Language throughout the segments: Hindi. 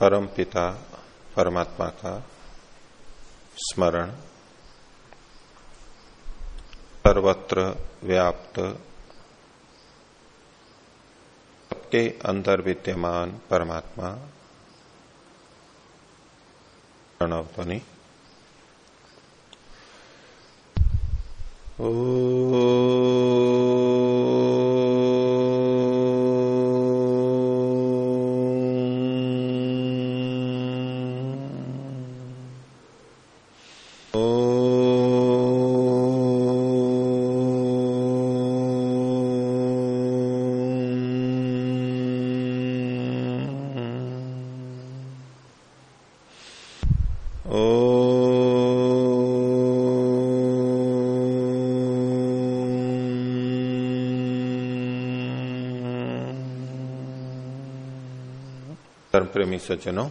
परम पिता परमात्मा का स्मरण सर्वत्र व्याप्त सबके अंदर विद्यमान परमात्मा प्रणवध्वनि। ओ प्रेमी सज्जनों,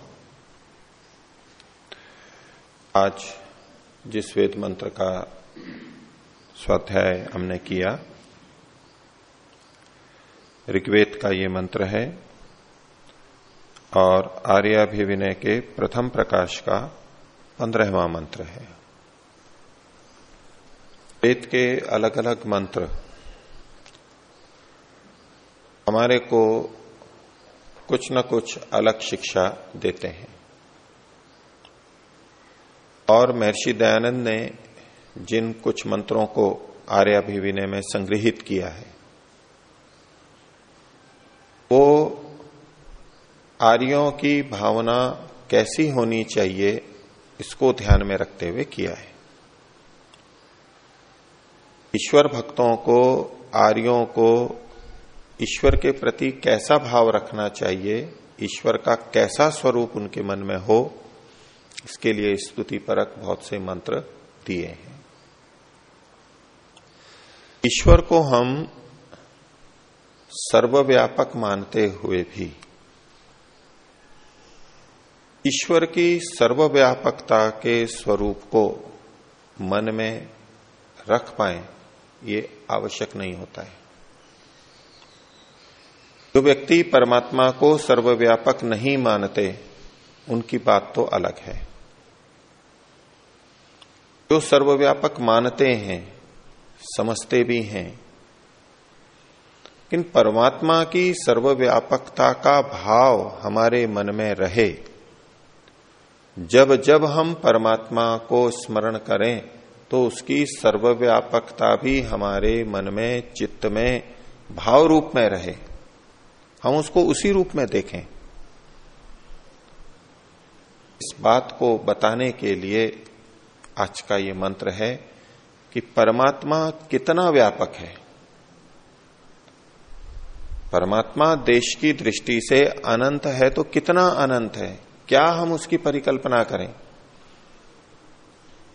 आज जिस वेद मंत्र का स्वाध्याय हमने किया, ऋग्वेद का ये मंत्र है और आर्याभिविनय के प्रथम प्रकाश का पंद्रहवा मंत्र है। वेद के अलग अलग मंत्र हमारे को कुछ न कुछ अलग शिक्षा देते हैं। और महर्षि दयानंद ने जिन कुछ मंत्रों को आर्याभिविनय में संग्रहित किया है, वो आर्यों की भावना कैसी होनी चाहिए इसको ध्यान में रखते हुए किया है। ईश्वर भक्तों को, आर्यों को ईश्वर के प्रति कैसा भाव रखना चाहिए, ईश्वर का कैसा स्वरूप उनके मन में हो, इसके लिए स्तुति परक बहुत से मंत्र दिए हैं। ईश्वर को हम सर्वव्यापक मानते हुए भी, ईश्वर की सर्वव्यापकता के स्वरूप को मन में रख पाए, ये आवश्यक नहीं होता है। जो व्यक्ति परमात्मा को सर्वव्यापक नहीं मानते, उनकी बात तो अलग है। जो सर्वव्यापक मानते हैं, समझते भी हैं, लेकिन परमात्मा की सर्वव्यापकता का भाव हमारे मन में रहे। जब जब हम परमात्मा को स्मरण करें तो उसकी सर्वव्यापकता भी हमारे मन में, चित्त में, भाव रूप में रहे। हम उसको उसी रूप में देखें। इस बात को बताने के लिए आज का ये मंत्र है कि परमात्मा कितना व्यापक है। परमात्मा देश की दृष्टि से अनंत है तो कितना अनंत है? क्या हम उसकी परिकल्पना करें?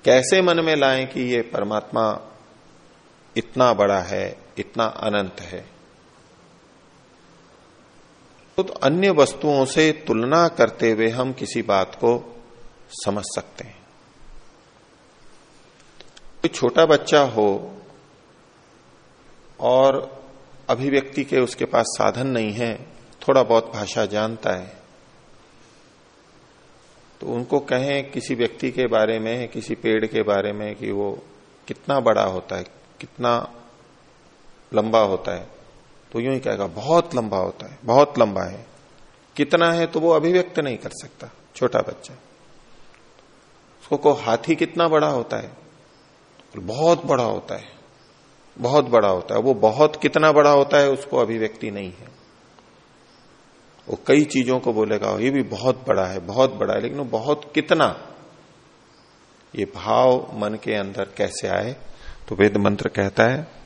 कैसे मन में लाएँ कि ये परमात्मा इतना बड़ा है, इतना अनंत है? तो अन्य वस्तुओं से तुलना करते हुए हम किसी बात को समझ सकते हैं। कोई छोटा बच्चा हो और अभिव्यक्ति के उसके पास साधन नहीं है, थोड़ा बहुत भाषा जानता है तो उनको कहें किसी व्यक्ति के बारे में, किसी पेड़ के बारे में कि वो कितना बड़ा होता है, कितना लंबा होता है। तो यूँ ही कहेगा, बहुत लंबा होता है, बहुत लंबा है। कितना है तो वो अभिव्यक्त नहीं कर सकता, छोटा बच्चा। उसको को हाथी कितना बड़ा होता है? बहुत बड़ा होता है, बहुत बड़ा होता है। वो बहुत कितना बड़ा होता है, उसको अभिव्यक्ति नहीं है। वो कई चीज़ों को बोलेगा, ये भी बहुत बड़ा है, बहुत बड़ा है, लेकिन बहुत कितना? ये भाव मन के अंदर कैसे आए? तो वेद मंत्र कहता है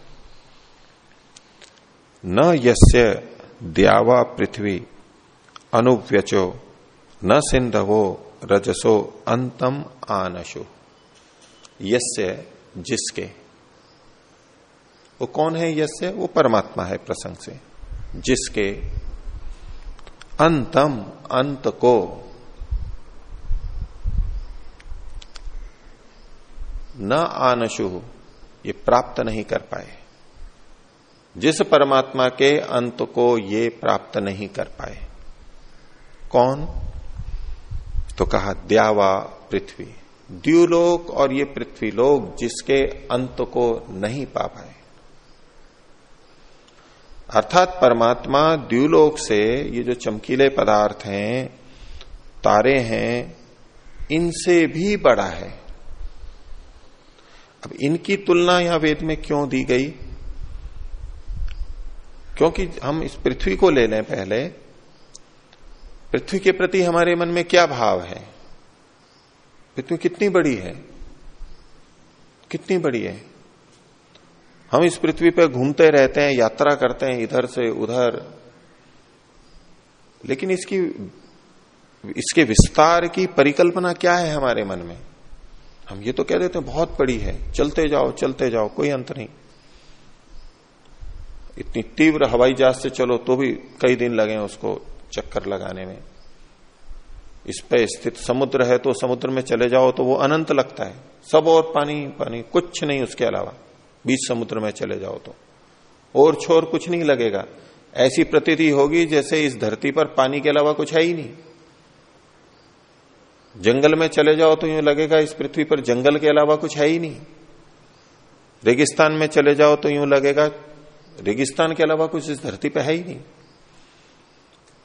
न यस्य द्यावा पृथ्वी अनुव्यचो, न सिंधवो रजसो अंतम आनशो। यस्य, जिसके। वो कौन है यस्य? वो परमात्मा है प्रसंग से। जिसके अंतम अंत को। न आनशु, ये प्राप्त नहीं कर पाए। जिस परमात्मा के अंत को ये प्राप्त नहीं कर पाए। कौन? तो कहा, द्यावा पृथ्वी। द्यूलोक और ये पृथ्वी लोक जिसके अंत को नहीं पा पाए। अर्थात परमात्मा द्यूलोक से ये जो चमकीले पदार्थ हैं, तारे हैं, इनसे भी बड़ा है। अब इनकी तुलना यहाँ वेद में क्यों दी गई? क्योंकि हम इस पृथ्वी को ले लें पहले, पृथ्वी के प्रति हमारे मन में क्या भाव है? पृथ्वी कितनी बड़ी है? कितनी बड़ी है? हम इस पृथ्वी पर घूमते रहते हैं, यात्रा करते हैं, इधर से उधर। लेकिन इसकी, इसके विस्तार की परिकल्पना क्या है हमारे मन में? हम ये तो कह देते हैं, बहुत बड़ी है, चलते जाओ चलते जाओ, कोई अंत नहीं। इतनी तीव्र हवाई जहाज़ से चलो तो भी कई दिन लगे उसको चक्कर लगाने में। इस पे स्थित समुद्र है तो समुद्र में चले जाओ तो वो अनंत लगता है। सब और पानी पानी, कुछ नहीं उसके अलावा। बीच समुद्र में चले जाओ तो। और छोर कुछ नहीं लगेगा। ऐसी प्रतीति होगी जैसे इस धरती पर पानी के अलावा कुछ है ही नहीं। जंगल में चले जाओ तो यूँ लगेगा इस पृथ्वी पर जंगल के अलावा कुछ है ही नहीं। रेगिस्तान में चले जाओ तो यूँ लगेगा रेगिस्तान के अलावा कुछ इस धरती पर है ही नहीं।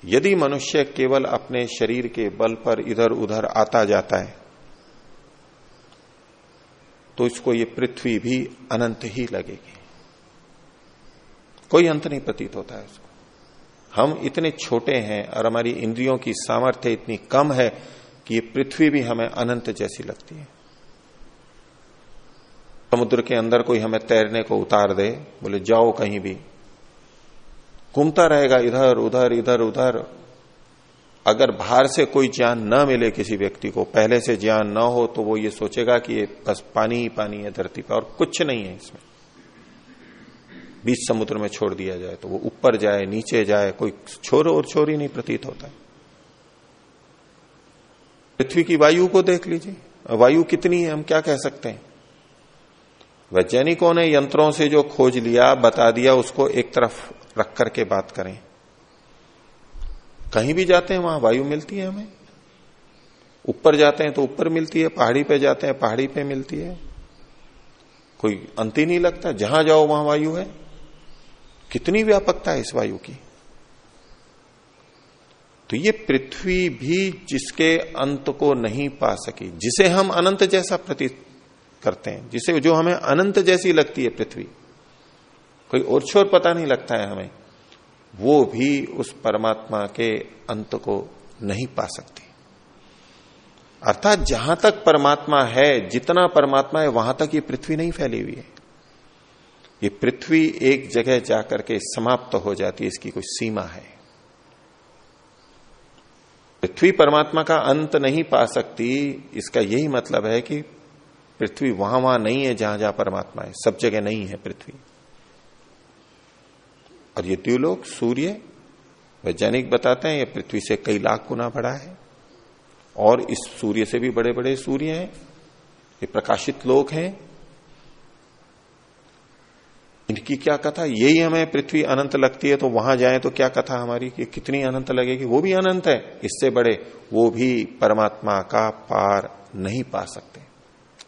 यदि मनुष्य केवल अपने शरीर के बल पर इधर उधर आता जाता है तो इसको ये पृथ्वी भी अनंत ही लगेगी। कोई अंत नहीं प्रतीत होता है उसको। हम इतने छोटे हैं और हमारी इंद्रियों की सामर्थ्य इतनी कम है कि ये पृथ्वी भी हमें अनंत जैसी लगती है। समुद्र के अंदर कोई हमें तैरने को उतार दे, बोले, जाओ कहीं भी। घूमता रहेगा इधर, उधर इधर, उधर। अगर बाहर से कोई ज्ञान न मिले किसी व्यक्ति को, पहले से ज्ञान न हो तो वो ये सोचेगा कि ये बस पानी ही पानी है धरती पर और कुछ नहीं है इसमें। बीच समुद्र में छोड़ दिया जाए तो वो ऊपर जाए, नीचे जाए, कोई छोर और छोर ही नहीं प्रतीत होता। है पृथ्वी की वायु को देख लीजिए। वायु कितनी है, हम क्या कह सकते हैं? वैज्ञानिकों ने यंत्रों से जो खोज लिया, बता दिया, उसको एक तरफ़ रख करके बात करें। कहीं भी जाते हैं, वहाँ वायु मिलती है हमें। ऊपर जाते हैं तो ऊपर मिलती है, पहाड़ी पे जाते हैं, पहाड़ी पे मिलती है। कोई अंत ही नहीं लगता, जहाँ जाओ वहाँ वायु है। कितनी व्यापकता है इस वायु की। तो ये पृथ्वी भी जिसके अंत को नहीं पा सकी, जिसे हम अनंत जैसा प्रतीत करते हैं, जिसे जो हमें अनंत जैसी लगती है पृथ्वी। कोई और छोर पता नहीं लगता है हमें। वो भी उस परमात्मा के अंत को नहीं पा सकती। अर्थात जहाँ तक परमात्मा है, जितना परमात्मा है, वहाँ तक ये पृथ्वी नहीं फैली हुई है। ये पृथ्वी एक जगह जाकर के समाप्त हो जाती है, इसकी कोई सीमा है। पृथ्वी परमात्मा का अंत नहीं पा सकती, इसका यही मतलब है कि पृथ्वी वहाँ वहाँ नहीं है, जहाँ जहाँ परमात्मा है। सब जगह नहीं है पृथ्वी। और ये द्व्यूलोक सूर्य, वैज्ञानिक बताते हैं, ये पृथ्वी से कई लाख गुना बड़ा है। और इस सूर्य से भी बड़े बड़े सूर्य हैं। ये प्रकाशित लोक हैं। इनकी क्या कथा? यही हमें पृथ्वी अनंत लगती है तो वहाँ जाए तो क्या कथा हमारी? कि कितनी अनंत लगेगी? वो भी अनंत है। इससे बड़े वो भी परमात्मा का पार नहीं पा सकते।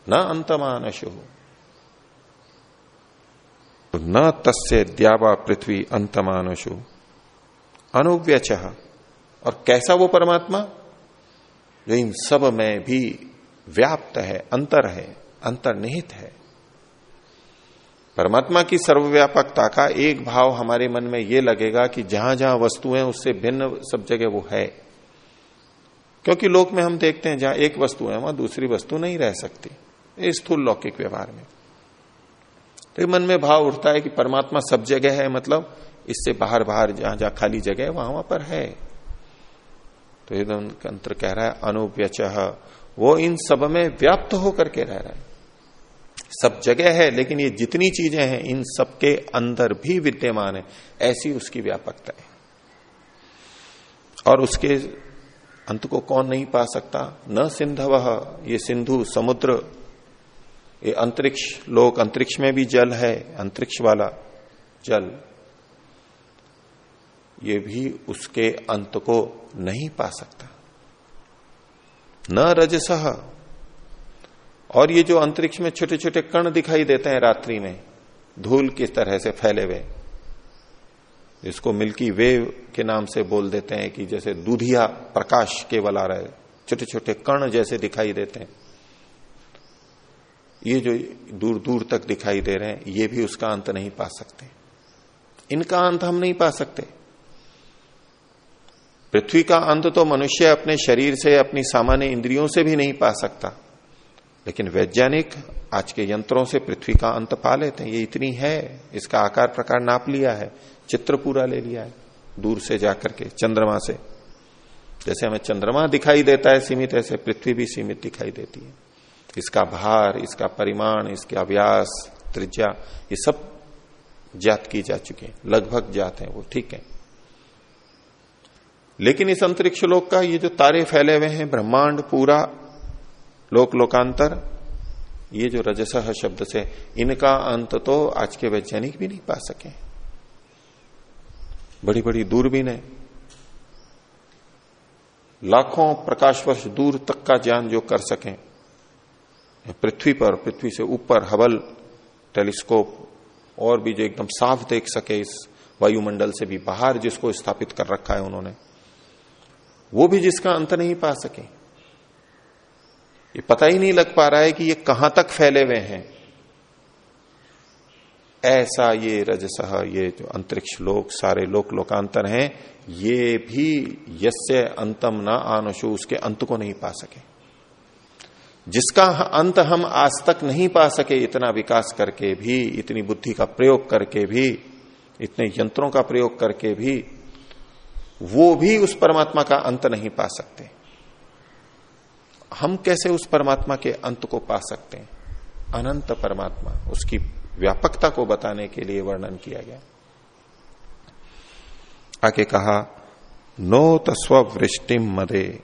न अंतमानशु। तो न तस्य द्यावा पृथ्वी अंतमानुषु अनुव्यच। और कैसा वो परमात्मा? जो इन सब में भी व्याप्त है, अंतर है, अंतर्निहित है। परमात्मा की सर्वव्यापकता का एक भाव हमारे मन में यह लगेगा कि जहाँ जहाँ वस्तु है, उससे भिन्न सब जगह वो है। क्योंकि लोक में हम देखते हैं, जहाँ एक वस्तु है, वहाँ दूसरी वस्तु नहीं रह सकती। स्थूल लौकिक व्यवहार में। तो मन में भाव उठता है कि परमात्मा सब जगह है मतलब इससे बाहर बाहर, जहाँ जहाँ खाली जगह है, वहाँ वहाँ पर है। तो ये तंत्र कह रहा है, अनुव्यच। वो इन सब में व्याप्त होकर के रह रहा है। सब जगह है, लेकिन ये जितनी चीज़ें हैं, इन सबके अंदर भी विद्यमान है। ऐसी उसकी व्यापकता है। और उसके अंत को कौन नहीं पा सकता? न सिंधव। ये सिंधु, समुद्र ये अंतरिक्ष, लोक अंतरिक्ष में भी जल है, अंतरिक्ष वाला जल। ये भी उसके अंत को नहीं पा सकता। न रजसह और ये जो अंतरिक्ष में छोटे छोटे कण दिखाई देते हैं रात्रि में, धूल किस तरह से फैले हुए इसको मिल्की वेव के नाम से बोल देते हैं कि जैसे दूधिया प्रकाश केवल आ रहा छोटे छोटे कण जैसे दिखाई देते हैं। ये जो दूर दूर तक दिखाई दे रहे हैं, ये भी उसका अंत नहीं पा सकते। इनका अंत हम नहीं पा सकते। पृथ्वी का अंत तो मनुष्य अपने शरीर से, अपनी सामान्य इंद्रियों से भी नहीं पा सकता। लेकिन वैज्ञानिक आज के यंत्रों से पृथ्वी का अंत पा लेते हैं। ये इतनी है, इसका आकार प्रकार नाप लिया है, चित्र पूरा ले लिया है, दूर से जाकर के, चंद्रमा से। जैसे हमें चंद्रमा दिखाई देता है, सीमित ऐसे पृथ्वी भी सीमित दिखाई देती है। इसका भार, इसका परिमाण, इसका अभ्यास, त्रिज्या, ये सब ज्ञात की जा चुकी है। लगभग ज्ञात है वो, ठीक है। लेकिन इस अंतरिक्ष लोक का ये जो तारे फैले हुए हैं, ब्रह्मांड, पूरा लोक, लोकांतर, ये जो रजसह शब्द से, इनका अंत तो आज के वैज्ञानिक भी नहीं पा सके बड़ी बड़ी दूरबीन है। लाखों प्रकाश वर्ष दूर तक का ज्ञान जो कर सकें पृथ्वी पर, पृथ्वी से ऊपर हबल टेलीस्कोप, और भी जो एकदम साफ़ देख सके इस वायुमंडल से भी, बाहर जिसको स्थापित कर रखा है उन्होंने, वो भी जिसका अंत नहीं पा सके। ये पता ही नहीं लग पा रहा है कि ये कहाँ तक फैले हुए हैं। ऐसा ये रजसह ये जो अंतरिक्ष लोक, सारे लोक लोकांतर हैं, ये भी यस्य अंतम ना आनुषु उसके अंत को नहीं पा सके। जिसका अंत हम आज तक नहीं पा सके, इतना विकास करके भी, इतनी बुद्धि का प्रयोग करके भी, इतने यंत्रों का प्रयोग करके भी, वो भी उस परमात्मा का अंत नहीं पा सकते। हम कैसे उस परमात्मा के अंत को पा सकते हैं? अनंत परमात्मा, उसकी व्यापकता को बताने के लिए वर्णन किया गया। आके कहा नो तस्व वृष्टिम मदे।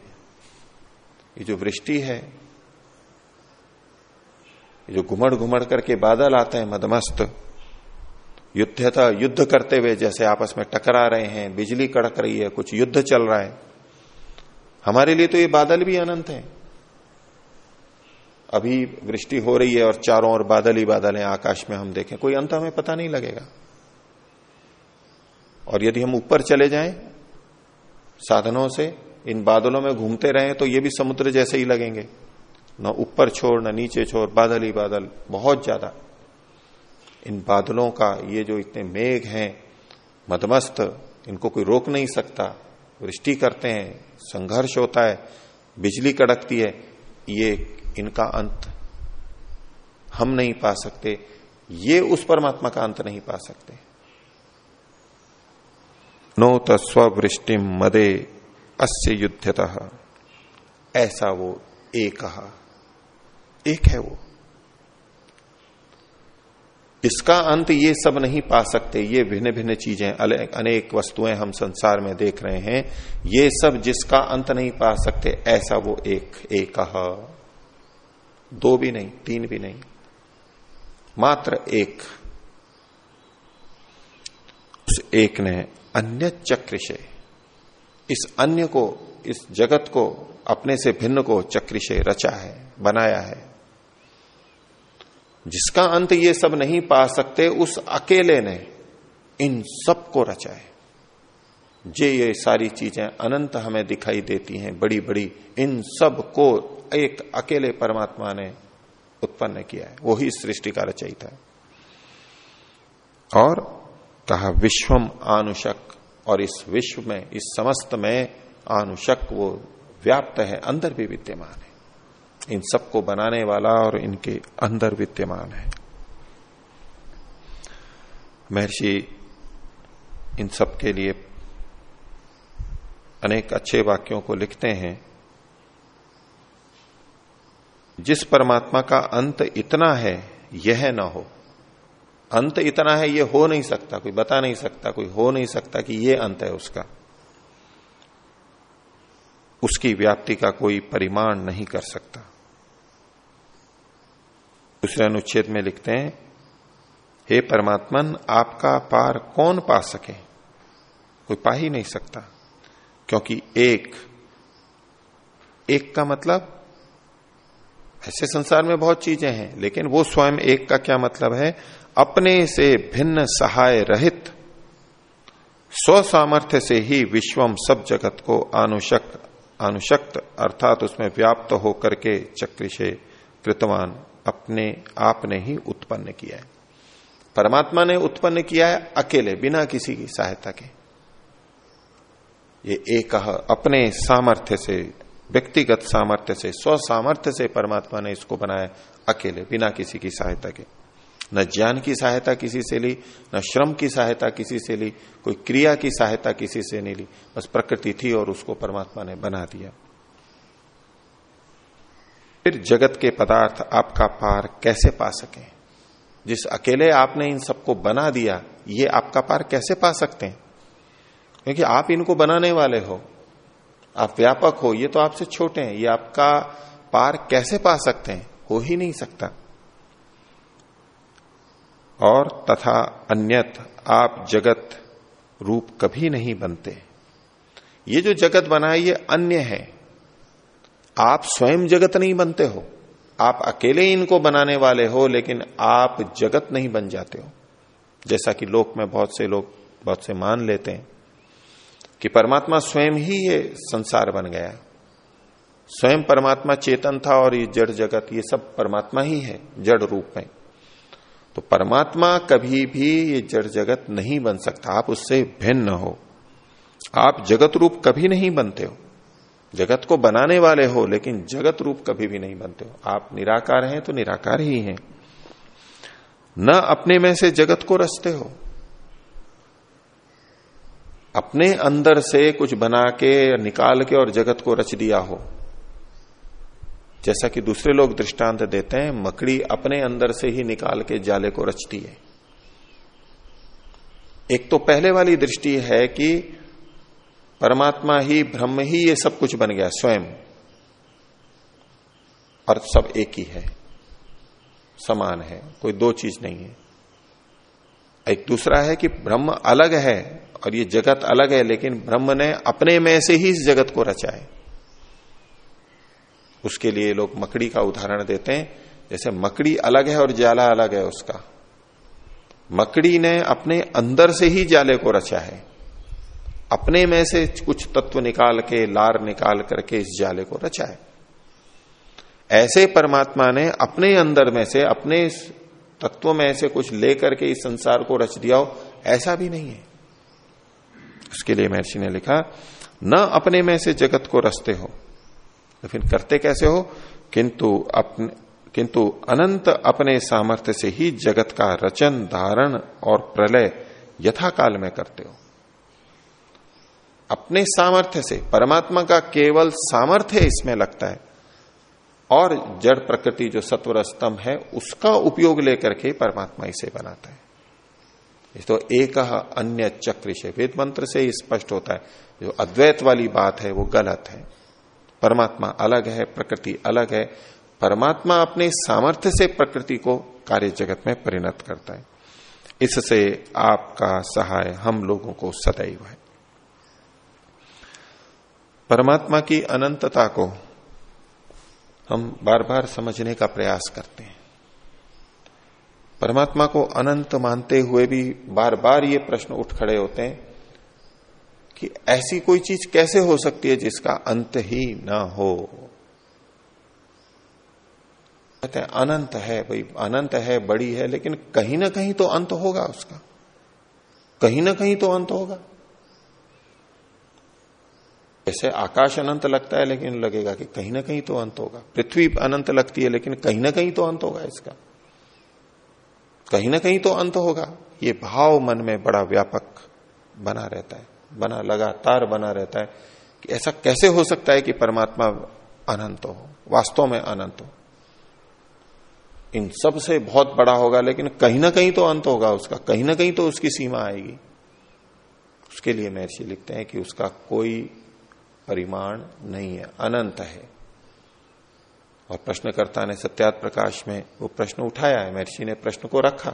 ये जो वृष्टि है जो घुमड़ घुमड़ करके बादल आते हैं मदमस्त, युद्धता, युद्ध करते हुए जैसे आपस में टकरा रहे हैं, बिजली कड़क रही है, कुछ युद्ध चल रहा है। हमारे लिए तो ये बादल भी अनंत है। अभी वृष्टि हो रही है और चारों ओर बादल ही बादल हैं, आकाश में हम देखें, कोई अंत हमें पता नहीं लगेगा। और यदि हम ऊपर चले जाएँ, साधनों से, इन बादलों में घूमते रहे तो ये भी समुद्र जैसे ही लगेंगे। न ऊपर छोर, न नीचे छोर, बादल ही बादल, बहुत ज़्यादा। इन बादलों का ये जो इतने मेघ हैं, मदमस्त, इनको कोई रोक नहीं सकता। वृष्टि करते हैं, संघर्ष होता है, बिजली कड़कती है, ये इनका अंत हम नहीं पा सकते, ये उस परमात्मा का अंत नहीं पा सकते। नो तस्वृष्टि मदे, अस्य युद्धतः। ऐसा वो एक। एक है वो। इसका अंत ये सब नहीं पा सकते, ये भिन्न भिन्न चीज़ें अनेक वस्तुएँ हम संसार में देख रहे हैं, ये सब जिसका अंत नहीं पा सकते, ऐसा वो एक एक दो भी नहीं, तीन भी नहीं, मात्र एक। उस एक ने अन्य चक्र से, इस अन्य को, इस जगत को, अपने से भिन्न को चक्र से रचा है, बनाया है। जिसका अंत ये सब नहीं पा सकते, उस अकेले ने इन सबको रचा है जे ये सारी चीज़ें अनंत हमें दिखाई देती हैं बड़ी बड़ी इन सबको एक अकेले परमात्मा ने उत्पन्न किया है। वो ही सृष्टि का रचयिता है। और कहा, विश्वम आनुषक, और इस विश्व में, इस समस्त में आनुषक वो व्याप्त है, अंदर भी विद्यमान है। इन सबको बनाने वाला और इनके अंदर विद्यमान है। महर्षि इन सब के लिए अनेक अच्छे वाक्यों को लिखते हैं। जिस परमात्मा का अंत इतना है, यह ना हो। अंत इतना है यह हो नहीं सकता, कोई बता नहीं सकता, कोई हो नहीं सकता कि ये अंत है उसका। उसकी व्याप्ति का कोई परिमाण नहीं कर सकता। दूसरे अनुच्छेद में लिखते हैं, हे परमात्मन, आपका पार कौन पा सके? कोई पा ही नहीं सकता, क्योंकि एक एक का मतलब ऐसे संसार में बहुत चीज़ें हैं, लेकिन वो स्वयं एक का क्या मतलब है? अपने से भिन्न सहाय रहित, स्व सामर्थ्य से ही विश्वम सब जगत को अनुशक्त अनुशक्त अर्थात उसमें व्याप्त होकर के चक्र से कृतवान। अपने आप ने ही उत्पन्न किया है। परमात्मा ने उत्पन्न किया है अकेले, बिना किसी की सहायता के। ये एक अपने सामर्थ्य से, व्यक्तिगत सामर्थ्य से, स्व सामर्थ्य से परमात्मा ने इसको बनाया अकेले, बिना किसी की सहायता के। न ज्ञान की सहायता किसी से ली, न श्रम की सहायता किसी से ली, कोई क्रिया की सहायता किसी से नहीं ली, बस प्रकृति थी और उसको परमात्मा ने बना दिया। फिर जगत के पदार्थ आपका पार कैसे पा सके? जिस अकेले आपने इन सबको बना दिया, ये आपका पार कैसे पा सकते हैं? क्योंकि आप इनको बनाने वाले हो। आप व्यापक हो, ये तो आपसे छोटे हैं। ये आपका पार कैसे पा सकते हैं? हो ही नहीं सकता। और तथा अन्यत आप जगत रूप कभी नहीं बनते। ये जो जगत बना है ये अन्य है। आप स्वयं जगत नहीं बनते हो। आप अकेले इनको बनाने वाले हो, लेकिन आप जगत नहीं बन जाते हो। जैसा कि लोक में बहुत से लोग बहुत से मान लेते हैं कि परमात्मा स्वयं ही ये संसार बन गया स्वयं परमात्मा चेतन था और ये जड़ जगत, ये सब परमात्मा ही है, जड़ रूप में। तो परमात्मा कभी भी ये जड़ जगत नहीं बन सकता। आप उससे भिन्न हो। आप जगत रूप कभी नहीं बनते हो। जगत को बनाने वाले हो, लेकिन जगत रूप कभी भी नहीं बनते हो। आप निराकार हैं तो निराकार ही हैं। न अपने में से जगत को रचते हो। अपने अंदर से कुछ बना के निकाल के और जगत को रच दिया हो। जैसा कि दूसरे लोग दृष्टांत देते हैं, मकड़ी अपने अंदर से ही निकाल के जाले को रचती है। एक तो पहले वाली दृष्टि है कि परमात्मा ही, ब्रह्म ही, ये सब कुछ बन गया, स्वयं। और सब एक ही है, समान है, कोई दो चीज़ नहीं है। एक दूसरा है कि ब्रह्म अलग है, और ये जगत अलग है, लेकिन ब्रह्म ने अपने में से ही इस जगत को रचा है उसके लिए लोग मकड़ी का उदाहरण देते हैं, जैसे मकड़ी अलग है और जाला अलग है उसका। मकड़ी ने अपने अंदर से ही जाले को रचा है। अपने में से कुछ तत्व निकाल के, लार निकाल करके इस जाले को रचा है ऐसे परमात्मा ने अपने अंदर में से, अपने तत्व में से कुछ लेकर के इस संसार को रच दिया हो, ऐसा भी नहीं है। उसके लिए महर्षि ने लिखा, न अपने में से जगत को रचते हो। तो फिर करते कैसे हो? किंतु अपने, किंतु अनंत अपने सामर्थ्य से ही जगत का रचन, धारण और प्रलय यथाकाल में करते हो। अपने सामर्थ्य से, परमात्मा का केवल सामर्थ्य इसमें लगता है। और जड़ प्रकृति जो सत्वर स्तंभ है, उसका उपयोग लेकर के परमात्मा इसे बनाता है। तो एक अन्य चक्र से, वेद मंत्र से ही स्पष्ट होता है, जो अद्वैत वाली बात है, वो गलत है। परमात्मा अलग है, प्रकृति अलग है। परमात्मा अपने सामर्थ्य से प्रकृति को कार्य जगत में परिणत करता है। इससे आपका सहाय हम लोगों को सदैव है। परमात्मा की अनंतता को हम बार बार समझने का प्रयास करते हैं। परमात्मा को अनंत मानते हुए भी बार बार ये प्रश्न उठ खड़े होते हैं कि ऐसी कोई चीज़ कैसे हो सकती है जिसका अंत ही ना हो? कहते हैं, अनंत है, भाई, अनंत है, बड़ी है, लेकिन कहीं ना कहीं तो अंत होगा उसका। कहीं ना कहीं तो अंत होगा। जैसे आकाश अनंत लगता है, लेकिन लगेगा कि कहीं ना कहीं तो अंत होगा। पृथ्वी अनंत लगती है, लेकिन कहीं ना कहीं तो अंत होगा इसका। कहीं ना कहीं तो अंत होगा। ये भाव मन में बड़ा व्यापक बना रहता है, बना, लगातार बना रहता है कि ऐसा कैसे हो सकता है कि परमात्मा अनंत हो, वास्तव में अनंत हो। इन सबसे बहुत बड़ा होगा, लेकिन कहीं ना कहीं तो अंत होगा उसका। कहीं ना कहीं तो उसकी सीमा आएगी। उसके लिए महर्षि लिखते हैं कि उसका कोई परिमाण नहीं है, अनंत है। और प्रश्नकर्ता ने सत्यात प्रकाश में वो प्रश्न उठाया है, महर्षि ने प्रश्न को रखा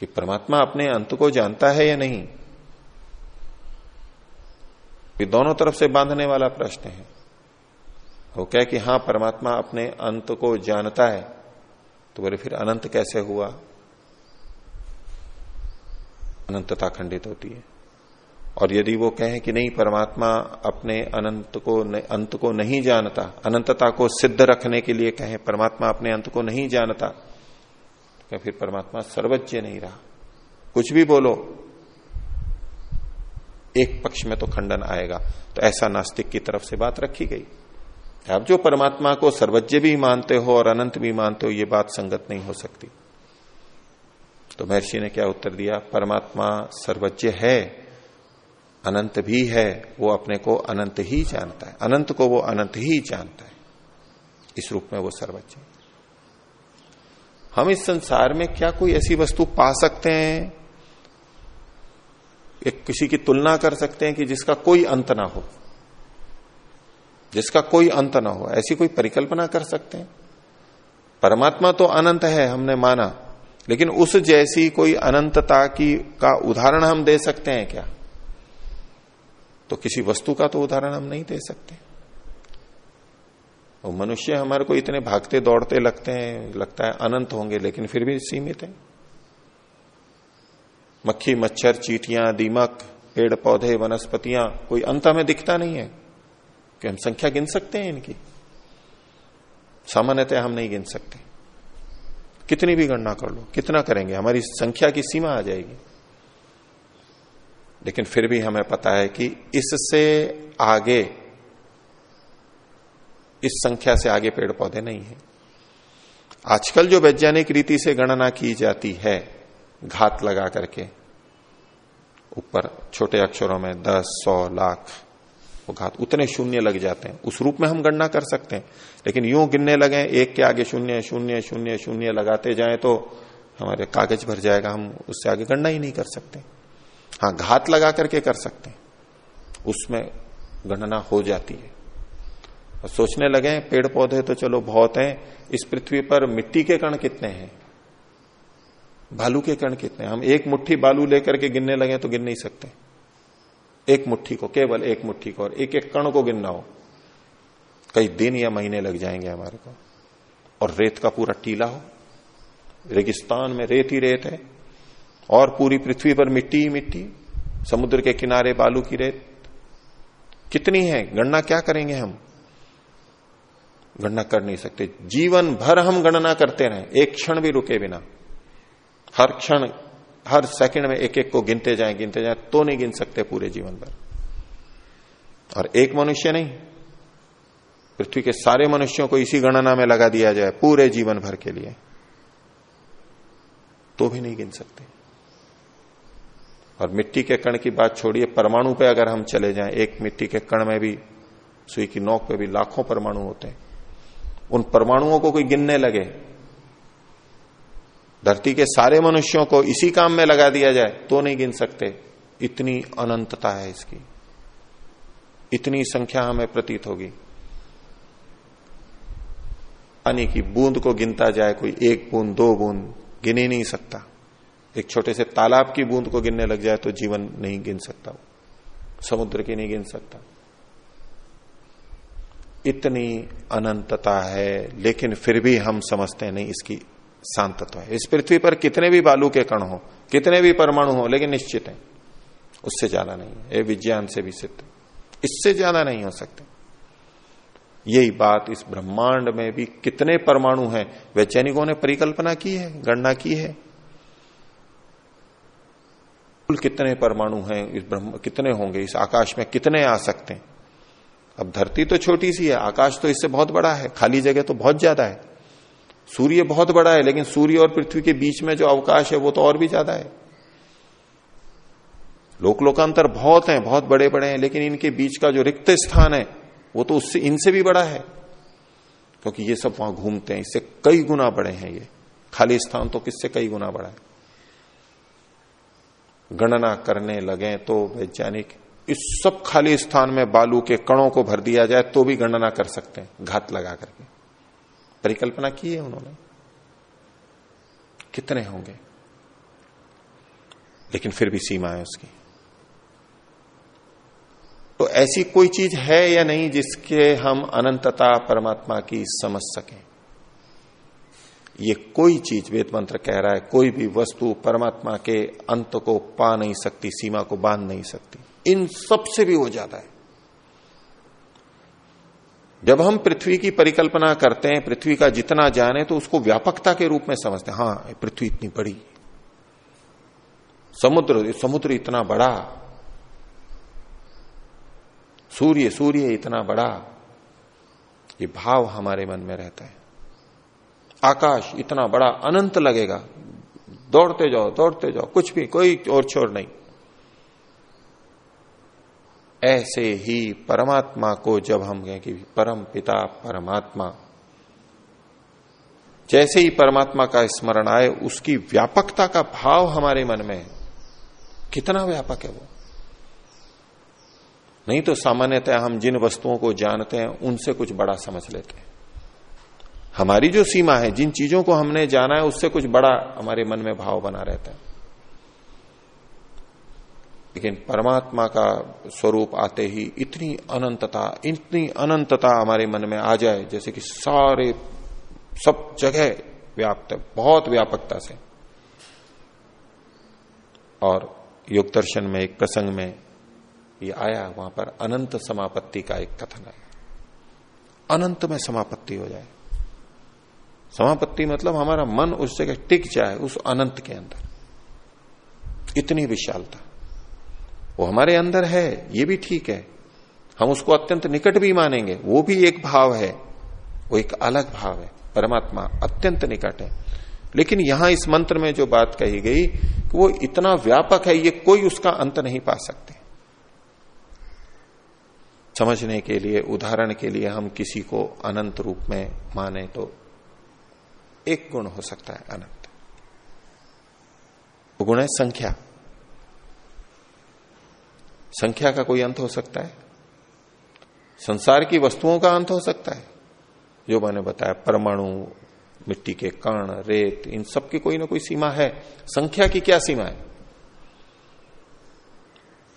कि परमात्मा अपने अंत को जानता है या नहीं? ये दोनों तरफ़ से बांधने वाला प्रश्न है। वो कह कि हाँ, परमात्मा अपने अंत को जानता है। तो बोले, फिर अनंत कैसे हुआ? अनंतता खंडित होती है। और यदि वो कहे कि नहीं, परमात्मा अपने अनंत को अंत को नहीं जानता, अनंतता को सिद्ध रखने के लिए कहे, परमात्मा अपने अंत को नहीं जानता क्या फिर परमात्मा सर्वज्ञ नहीं रहा। कुछ भी बोलो, एक पक्ष में तो खंडन आएगा। तो ऐसा नास्तिक की तरफ़ से बात रखी गई। आप जो परमात्मा को सर्वज्ञ भी मानते हो और अनंत भी मानते हो, ये बात संगत नहीं हो सकती। तो महर्षि ने क्या उत्तर दिया? परमात्मा सर्वज्ञ है। अनंत भी है, वो अपने को अनंत ही जानता है। अनंत को वो अनंत ही जानता है। इस रूप में वो सर्वज्ञ हम इस संसार में क्या कोई ऐसी वस्तु पा सकते हैं? एक किसी की तुलना कर सकते हैं कि जिसका कोई अंत ना हो। जिसका कोई अंत ना हो। ऐसी कोई परिकल्पना कर सकते हैं? परमात्मा तो अनंत है, हमने माना। लेकिन उस जैसी कोई अनंतता की, का उदाहरण हम दे सकते हैं क्या? तो किसी वस्तु का तो उदाहरण हम नहीं दे सकते। वो मनुष्य हमारे को इतने भागते, दौड़ते लगते हैं, लगता है अनंत होंगे, लेकिन फिर भी सीमित है। मक्खी, मच्छर, चीटियाँ, दीमक, पेड़, पौधे, वनस्पतियाँ, कोई अंत हमें दिखता नहीं है कि हम संख्या गिन सकते हैं इनकी। सामान्यतः हम नहीं गिन सकते। कितनी भी गणना कर लो, कितना करेंगे, हमारी संख्या की सीमा आ जाएगी। लेकिन फिर भी हमें पता है कि इससे आगे, इस संख्या से आगे पेड़ पौधे नहीं है। आजकल जो वैज्ञानिक रीति से गणना की जाती है, घात लगा करके, ऊपर छोटे अक्षरों में दस, सौ, लाख, वो घात उतने शून्य लग जाते हैं। उस रूप में हम गणना कर सकते हैं, लेकिन यूँ गिनने लगे, एक के आगे शून्य शून्य शून्य शून्य लगाते जाए तो हमारे कागज़ भर जाएगा, हम उससे आगे गणना ही नहीं कर सकते। हाँ घात लगा करके कर सकते हैं। उसमें गणना हो जाती है। और सोचने लगे पेड़ पौधे तो चलो बहुत हैं, इस पृथ्वी पर मिट्टी के कण कितने हैं? बालू के कण कितने हम एक मुट्ठी बालू लेकर के गिनने लगे तो गिन नहीं सकते। एक मुट्ठी को, केवल एक मुट्ठी को और एक एक कण को गिनना हो। कई दिन या महीने लग जाएँगे हमारे को। और रेत का पूरा टीला हो। रेगिस्तान में रेत ही रेत है। और पूरी पृथ्वी पर मिट्टी ही मिट्टी, समुद्र के किनारे बालू की रेत। कितनी है? गणना क्या करेंगे हम? गणना कर नहीं सकते। जीवन भर हम गणना करते रहे, एक क्षण भी रुके बिना। हर क्षण, हर सेकंड में एक एक को गिनते जाएँ गिनते जाएँ तो नहीं गिन सकते पूरे जीवन भर। और एक मनुष्य नहीं। पृथ्वी के सारे मनुष्यों को इसी गणना में लगा दिया जाए, पूरे जीवन भर के लिए। तो भी नहीं गिन सकते। और मिट्टी के कण की बात छोड़िए, परमाणु पे अगर हम चले जाएँ, एक मिट्टी के कण में भी, सुई की नोक पे भी लाखों परमाणु होते हैं। उन परमाणुओं को कोई गिनने लगे। धरती के सारे मनुष्यों को इसी काम में लगा दिया जाए तो नहीं गिन सकते। इतनी अनंतता है इसकी। इतनी संख्या हमें प्रतीत होगी। पानी की बूंद को गिनता जाए, कोई एक बूंद, दो बूंद, गिन ही नहीं सकता। एक छोटे से तालाब की बूंद को गिनने लग जाए तो जीवन नहीं गिन सकता समुद्र की नहीं गिन सकता। इतनी अनंतता है, लेकिन फिर भी हम समझते हैं, नहीं, इसकी शांतत्व है। इस पृथ्वी पर कितने भी बालू के कण हो, कितने भी परमाणु हो, लेकिन निश्चित है। उससे ज़्यादा नहीं है। ये विज्ञान से भी सिद्ध इससे ज़्यादा नहीं हो सकते। यही बात इस ब्रह्मांड में भी कितने परमाणु हैं, वैज्ञानिकों ने परिकल्पना की है, गणना की है। कुल कितने परमाणु हैं, इस ब्रह्म, कितने होंगे, इस आकाश में कितने आ सकते हैं? अब धरती तो छोटी सी है, आकाश तो इससे बहुत बड़ा है, खाली जगह तो बहुत ज़्यादा है। सूर्य बहुत बड़ा है, लेकिन सूर्य और पृथ्वी के बीच में जो अवकाश है, वो तो और भी ज़्यादा है। लोक लोकांतर बहुत हैं, बहुत बड़े बड़े हैं, लेकिन इनके बीच का जो रिक्त स्थान है, वो तो उससे, इनसे भी बड़ा है। क्योंकि ये सब वहाँ घूमते हैं, इससे कई गुना बड़े हैं ये। खाली स्थान तो किससे कई गुना बड़ा है? गणना करने लगे तो वैज्ञानिक, इस सब खाली स्थान में बालू के कणों को भर दिया जाए तो भी गणना कर सकते हैं, घात लगा करके। परिकल्पना की है उन्होंने? कितने होंगे? लेकिन फिर भी सीमा है उसकी। तो ऐसी कोई चीज़ है या नहीं जिसके हम अनंतता परमात्मा की समझ सकें? ये कोई चीज़ वेद मंत्र कह रहा है, कोई भी वस्तु परमात्मा के अंत को पा नहीं सकती, सीमा को बाँध नहीं सकती। इन सबसे भी वो ज़्यादा है। जब हम पृथ्वी की परिकल्पना करते हैं, पृथ्वी का जितना जाने तो उसको व्यापकता के रूप में समझते हैं। हाँ पृथ्वी इतनी बड़ी। समुद्र समुद्र इतना बड़ा। सूर्य सूर्य इतना बड़ा। ये भाव हमारे मन में रहता है। आकाश इतना बड़ा अनंत लगेगा। दौड़ते जाओ दौड़ते जाओ, कुछ भी, कोई और छोर नहीं। ऐसे ही परमात्मा को जब हम कहें कि परम पिता, परमात्मा, जैसे ही परमात्मा का स्मरण आए, उसकी व्यापकता का भाव हमारे मन में कितना व्यापक है वो। नहीं तो सामान्यतः हम जिन वस्तुओं को जानते हैं, उनसे कुछ बड़ा समझ लेते हैं। हमारी जो सीमा है, जिन चीज़ों को हमने जाना है, उससे कुछ बड़ा हमारे मन में भाव बना रहता है। लेकिन परमात्मा का स्वरूप आते ही इतनी अनंतता इतनी अनंतता हमारे मन में आ जाए, जैसे कि सारे, सब जगह व्याप्त है बहुत व्यापकता से। और योग दर्शन में, एक प्रसंग में ये आया, वहाँ पर अनंत समापत्ति का एक कथन है अनंत में समापत्ति हो जाए। समापत्ति मतलब हमारा मन उस जगह टिक जाए उस अनंत के अंदर। इतनी विशालता। वो हमारे अंदर है, ये भी ठीक है। हम उसको अत्यंत निकट भी मानेंगे, वो भी एक भाव है। वो एक अलग भाव है, परमात्मा अत्यंत निकट है। लेकिन यहाँ इस मंत्र में जो बात कही गई, कि वो इतना व्यापक है, ये कोई उसका अंत नहीं पा सकते। समझने के लिए, उदाहरण के लिए हम किसी को अनंत रूप में माने तो एक गुण हो सकता है अनंत। वो गुण है संख्या। संख्या का कोई अंत हो सकता है? संसार की वस्तुओं का अंत हो सकता है? जो मैंने बताया, परमाणु, मिट्टी के कण, रेत, इन सब की कोई ना कोई सीमा है। संख्या की क्या सीमा है?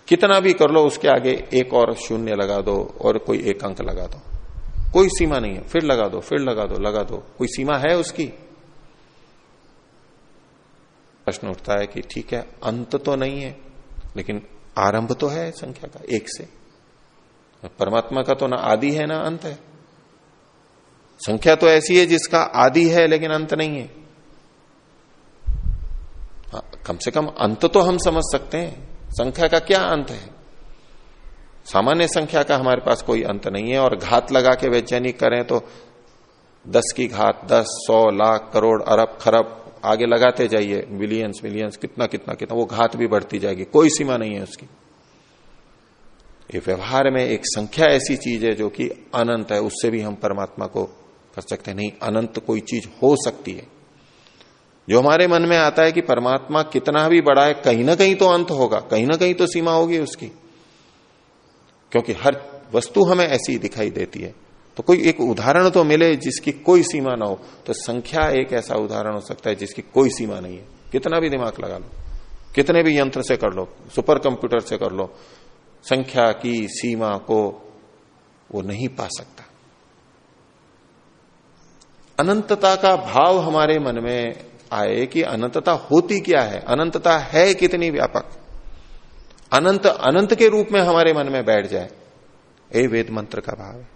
कितना भी कर लो, उसके आगे एक और शून्य लगा दो और कोई एक अंक लगा दो। कोई सीमा नहीं है। फिर लगा दो फिर लगा दो लगा दो। कोई सीमा है उसकी? प्रश्न उठता है कि ठीक है अंत तो नहीं है लेकिन आरंभ तो है संख्या का एक से। परमात्मा का तो ना आदि है ना अंत है। संख्या तो ऐसी है जिसका आदि है लेकिन अंत नहीं है। हाँ, कम से कम अंत तो हम समझ सकते हैं। संख्या का क्या अंत है? सामान्य संख्या का हमारे पास कोई अंत नहीं है, और घात लगा के वैज्ञानिक करें तो दस की घात, दस, सौ, लाख, करोड़, अरब, खरब, आगे लगाते जाइए मिलियंस मिलियंस कितना कितना कितना, वो घात भी बढ़ती जाएगी, कोई सीमा नहीं है उसकी। ये व्यवहार में एक संख्या ऐसी चीज़ है जो कि अनंत है, उससे भी हम परमात्मा को कर सकते हैं। नहीं, अनंत कोई चीज़ हो सकती है। जो हमारे मन में आता है कि परमात्मा कितना भी बड़ा है, कहीं ना कहीं तो अंत होगा, कहीं ना कहीं तो सीमा होगी उसकी। क्योंकि हर वस्तु हमें ऐसी दिखाई देती है। तो कोई एक उदाहरण तो मिले जिसकी कोई सीमा ना हो तो संख्या एक ऐसा उदाहरण हो सकता है जिसकी कोई सीमा नहीं है। कितना भी दिमाग लगा लो, कितने भी यंत्र से कर लो, सुपर कंप्यूटर से कर लो, संख्या की सीमा को वो नहीं पा सकता। अनंतता का भाव हमारे मन में आए कि अनंतता होती क्या है? अनंतता है कितनी व्यापक? अनंत अनंत के रूप में हमारे मन में बैठ जाए। ये वेद मंत्र का भाव है।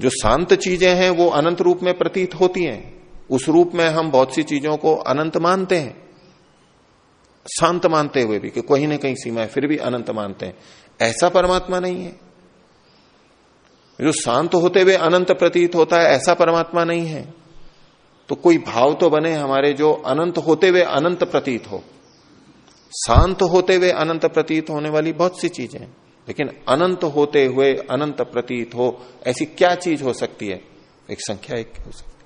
जो शांत चीज़ें हैं, वो अनंत रूप में प्रतीत होती हैं। उस रूप में हम बहुत सी चीज़ों को अनंत मानते हैं। शांत मानते हुए भी, कि कहीं ना कहीं सीमा है, फिर भी अनंत मानते हैं। ऐसा परमात्मा नहीं है। जो शांत होते हुए अनंत प्रतीत होता है, ऐसा परमात्मा नहीं है। तो कोई भाव तो बने हमारे जो अनंत होते हुए अनंत प्रतीत हो। शांत होते हुए अनंत प्रतीत होने वाली बहुत सी चीज़ें हैं। लेकिन अनंत होते हुए अनंत प्रतीत हो, ऐसी क्या चीज़ हो सकती है? एक संख्या एक हो सकती है।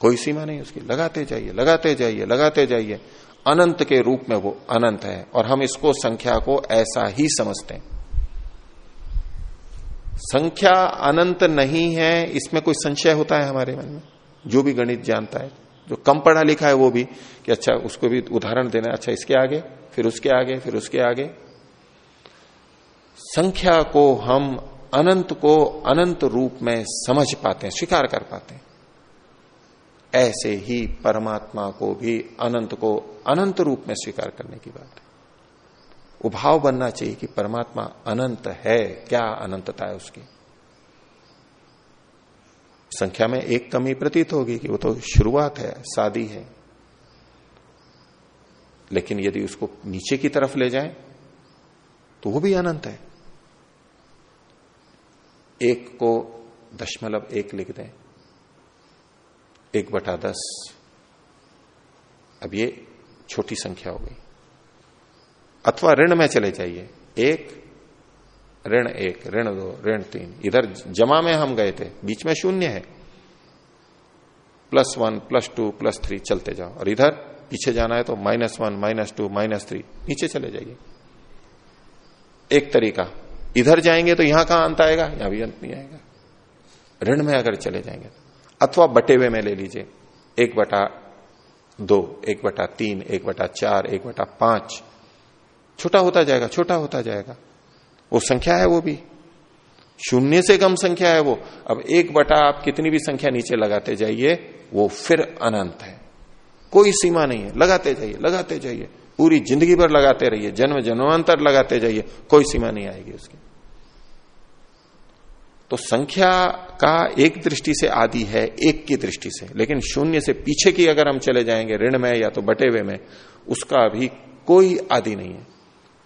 कोई सीमा नहीं उसकी। लगाते जाइए लगाते जाइए लगाते जाइए। अनंत के रूप में वो अनंत है और हम इसको संख्या को ऐसा ही समझते हैं। संख्या अनंत नहीं है, इसमें कोई संशय होता है हमारे मन में? जो भी गणित जानता है। जो कम पढ़ा लिखा है वो भी कि अच्छा उसको भी उदाहरण देना अच्छा इसके आगे, फिर उसके आगे, फिर उसके आगे। संख्या को हम अनंत को अनंत रूप में समझ पाते हैं, स्वीकार कर पाते हैं। ऐसे ही परमात्मा को भी अनंत को अनंत रूप में स्वीकार करने की बात है। उभाव बनना चाहिए कि परमात्मा अनंत है, क्या अनंतता है उसकी। संख्या में एक कमी प्रतीत होगी कि वो तो शुरुआत है शादी है। लेकिन यदि उसको नीचे की तरफ़ ले जाएँ तो वो भी अनंत है। एक को दशमलव एक लिख दें। एक बटा दस। अब ये छोटी संख्या हो गई। अथवा ऋण में चले जाइए। एक ऋण एक, ऋण दो, ऋण तीन। इधर जमा में हम गए थे, बीच में शून्य है। Plus one, plus two, plus three, चलते जाओ। और इधर पीछे जाना है तो minus one, minus two, minus three, नीचे चले जाइए। एक तरीका, इधर जाएँगे तो यहाँ कहाँ अंत आएगा? यहाँ भी अंत नहीं आएगा। ऋण में अगर चले जाएँगे तो। अथवा बटे हुए में ले लीजिए। एक बटा दो, एक बटा तीन, एक बटा चार, एक बटा पाँच। छोटा होता जाएगा, छोटा होता जाएगा। वो संख्या है वो भी। शून्य से कम संख्या है वो। अब एक बटा आप कितनी भी संख्या नीचे लगाते जाइए, वो फिर अनंत है। कोई सीमा नहीं है। लगाते जाइए लगाते जाइए। पूरी ज़िंदगी भर लगाते रहिए। जन्म जन्मांतर लगाते जाइए। कोई सीमा नहीं आएगी उसकी। तो संख्या का एक दृष्टि से आदि है, एक की दृष्टि से। लेकिन शून्य से पीछे की अगर हम चले जाएँगे ऋण में या तो बटे हुए में, उसका भी कोई आदि नहीं है।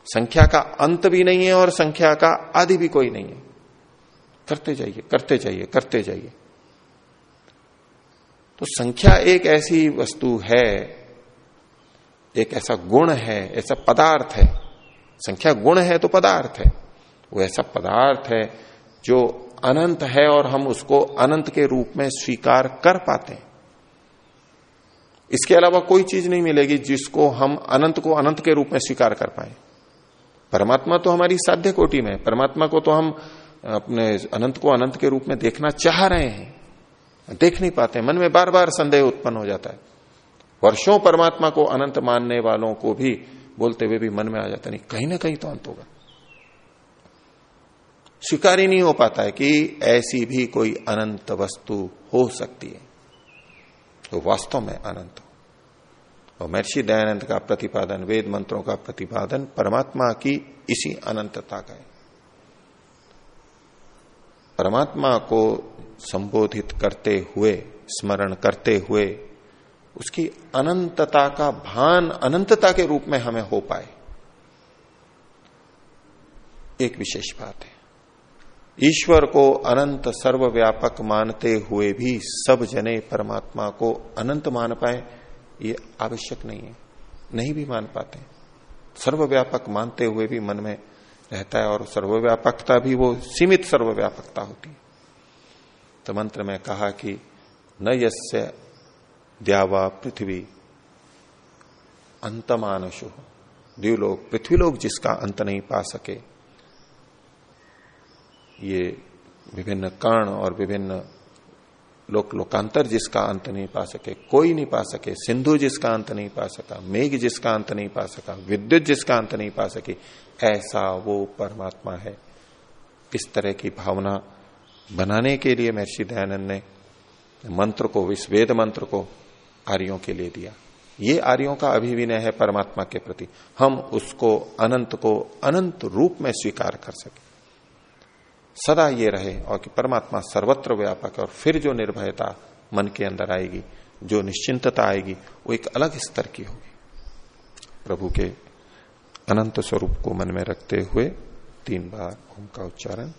संख्या का अंत भी नहीं है और संख्या का आदि भी कोई नहीं है। करते जाइए करते जाइए करते जाइए। तो संख्या एक ऐसी वस्तु है, एक ऐसा गुण है, ऐसा पदार्थ है। संख्या गुण है तो पदार्थ है। वो ऐसा पदार्थ है जो अनंत है और हम उसको अनंत के रूप में स्वीकार कर पाते हैं। इसके अलावा कोई चीज़ नहीं मिलेगी जिसको हम अनंत को अनंत के रूप में स्वीकार कर पाए। परमात्मा तो हमारी साध्य कोटि में परमात्मा को तो हम अपने अनंत को अनंत के रूप में देखना चाह रहे हैं। देख नहीं पाते, मन में बार बार संदेह उत्पन्न हो जाता है। वर्षों परमात्मा को अनंत मानने वालों को भी बोलते हुए भी मन में आ जाता नहीं, कहीं ना कहीं तो अंत होगा। स्वीकार ही नहीं हो पाता है कि ऐसी भी कोई अनंत वस्तु हो सकती है। तो वास्तव में अनंत और महर्षि दयानंद का प्रतिपादन, वेद मंत्रों का प्रतिपादन, परमात्मा की इसी अनंतता का है। परमात्मा को संबोधित करते हुए, स्मरण करते हुए, उसकी अनंतता का भान अनंतता के रूप में हमें हो पाए। एक विशेष बात है। ईश्वर को अनंत सर्वव्यापक मानते हुए भी सब जने परमात्मा को अनंत मान पाए। ये आवश्यक नहीं है। नहीं भी मान पाते सर्वव्यापक मानते हुए भी मन में रहता है और सर्वव्यापकता भी वो सीमित सर्वव्यापकता होती है। तो मंत्र में कहा कि न यस्य द्यावा पृथ्वी अंतमानशु। द्व्यूलोक पृथ्वीलोक जिसका अंत नहीं पा सके। ये विभिन्न कर्ण और विभिन्न लोक लोकांतर जिसका अंत नहीं पा सके, कोई नहीं पा सके, सिंधु जिसका अंत नहीं पा सका, मेघ जिसका अंत नहीं पा सका, विद्युत जिसका अंत नहीं पा सकी, ऐसा वो परमात्मा है। इस तरह की भावना बनाने के लिए महर्षि दयानंद ने मंत्र को, इस वेद मंत्र को आर्यों के लिए दिया। ये आर्यों का अभिविनय है परमात्मा के प्रति। हम उसको अनंत को अनंत रूप में स्वीकार कर सके। सदा ये रहे और कि परमात्मा सर्वत्र व्यापक और फिर जो निर्भयता मन के अंदर आएगी, जो निश्चिंतता आएगी, वो एक अलग स्तर की होगी। प्रभु के अनंत स्वरूप को मन में रखते हुए तीन बार ओम का उच्चारण।